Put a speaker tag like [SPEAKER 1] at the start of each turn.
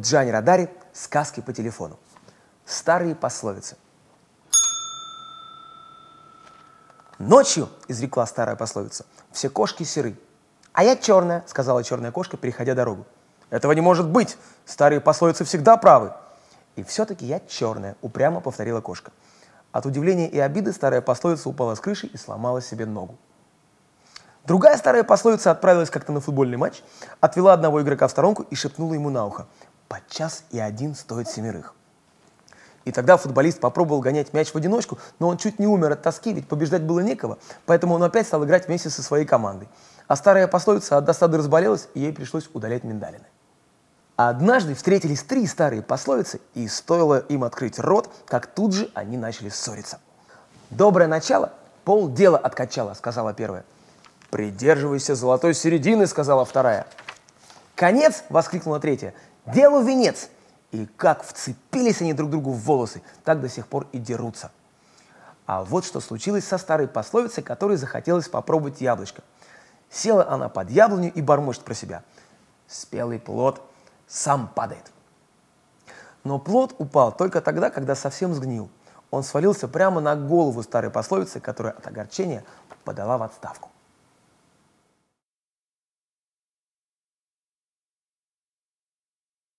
[SPEAKER 1] Джани Радари «Сказки по телефону». Старые пословицы. Ночью, изрекла старая пословица, все кошки серы. А я черная, сказала черная кошка, переходя дорогу. Этого не может быть, старые пословицы всегда правы. И все-таки я черная, упрямо повторила кошка. От удивления и обиды старая пословица упала с крыши и сломала себе ногу. Другая старая пословица отправилась как-то на футбольный матч, отвела одного игрока в сторонку и шепнула ему на ухо «Подчас и один стоит семерых». И тогда футболист попробовал гонять мяч в одиночку, но он чуть не умер от тоски, ведь побеждать было некого, поэтому он опять стал играть вместе со своей командой. А старая пословица от досады разболелась, и ей пришлось удалять миндалины. А однажды встретились три старые пословицы, и стоило им открыть рот, как тут же они начали ссориться. «Доброе начало пол дела откачало», — сказала первая. «Придерживайся золотой середины», — сказала вторая. «Конец!» — воскликнула третья. «Делу венец!» И как вцепились они друг другу в волосы, так до сих пор и дерутся. А вот что случилось со старой пословицей, которой захотелось попробовать яблочко. Села она под яблоню и бормочет про себя. Спелый плод сам падает. Но плод упал только тогда, когда совсем сгнил. Он свалился прямо на голову старой пословицы, которая от огорчения подала в отставку.